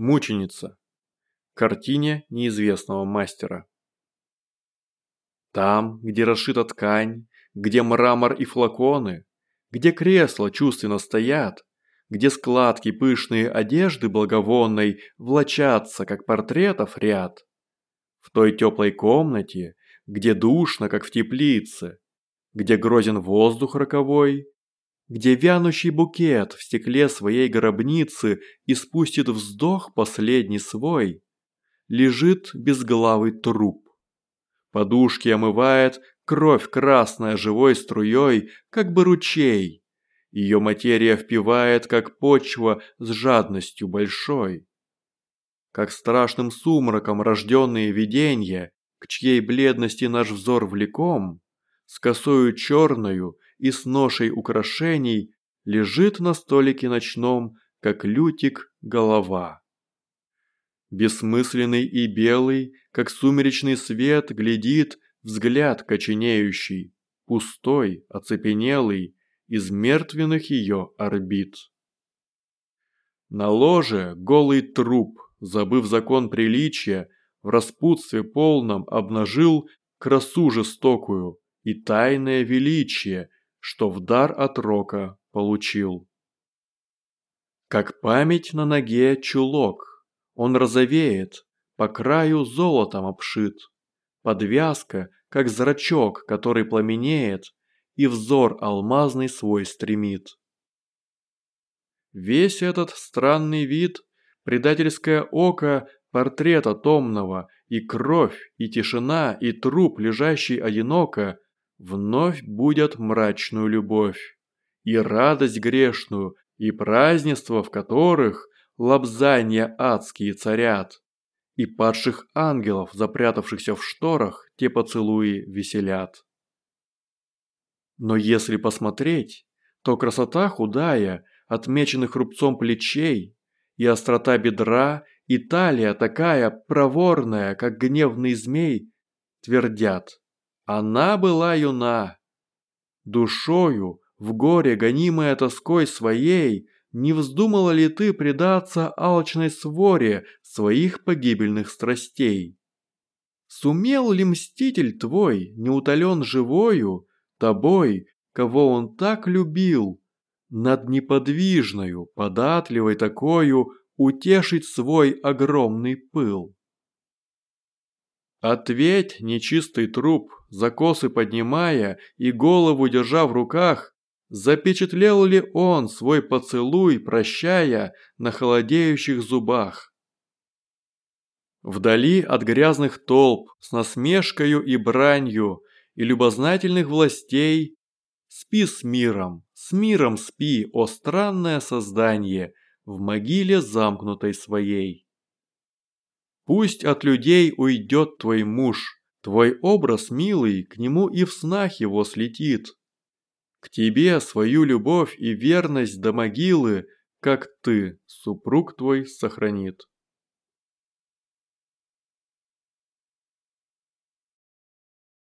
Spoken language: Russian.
Мученица. Картине неизвестного мастера. Там, где расшита ткань, где мрамор и флаконы, где кресла чувственно стоят, где складки пышные одежды благовонной влачатся, как портретов ряд. В той теплой комнате, где душно, как в теплице, где грозен воздух роковой, где вянущий букет в стекле своей гробницы испустит вздох последний свой, лежит безглавый труп. Подушки омывает кровь красная живой струей, как бы ручей. Ее материя впивает, как почва, с жадностью большой. Как страшным сумраком рожденные виденья, к чьей бледности наш взор влеком, с косою черною и с ношей украшений лежит на столике ночном, как лютик, голова. Бессмысленный и белый, как сумеречный свет, глядит взгляд коченеющий, пустой, оцепенелый, из мертвенных ее орбит. На ложе голый труп, забыв закон приличия, в распутстве полном обнажил красу жестокую и тайное величие, что в дар от рока получил. Как память на ноге чулок, он розовеет, по краю золотом обшит. Подвязка, как зрачок, который пламенеет, и взор алмазный свой стремит. Весь этот странный вид, предательское око портрета томного, и кровь, и тишина, и труп, лежащий одиноко, вновь будят мрачную любовь, и радость грешную, и празднества, в которых лобзания адские царят, и падших ангелов, запрятавшихся в шторах, те поцелуи веселят. Но если посмотреть, то красота худая, отмеченных рубцом плечей, и острота бедра, и талия такая проворная, как гневный змей, твердят, она была юна. Душою, в горе гонимая тоской своей, не вздумала ли ты предаться алчной своре своих погибельных страстей? Сумел ли мститель твой, не утолен живою, тобой, кого он так любил, над неподвижною, податливой такою утешить свой огромный пыл? Ответь, нечистый труп, за косы поднимая и голову держа в руках, запечатлел ли он свой поцелуй, прощая на холодеющих зубах? Вдали от грязных толп, с насмешкою и бранью, и любознательных властей, спи с миром, с миром спи, о странное создание, в могиле замкнутой своей. Пусть от людей уйдет твой муж, твой образ милый к нему и в снах его слетит. К тебе свою любовь и верность до могилы, как ты, супруг твой, сохранит.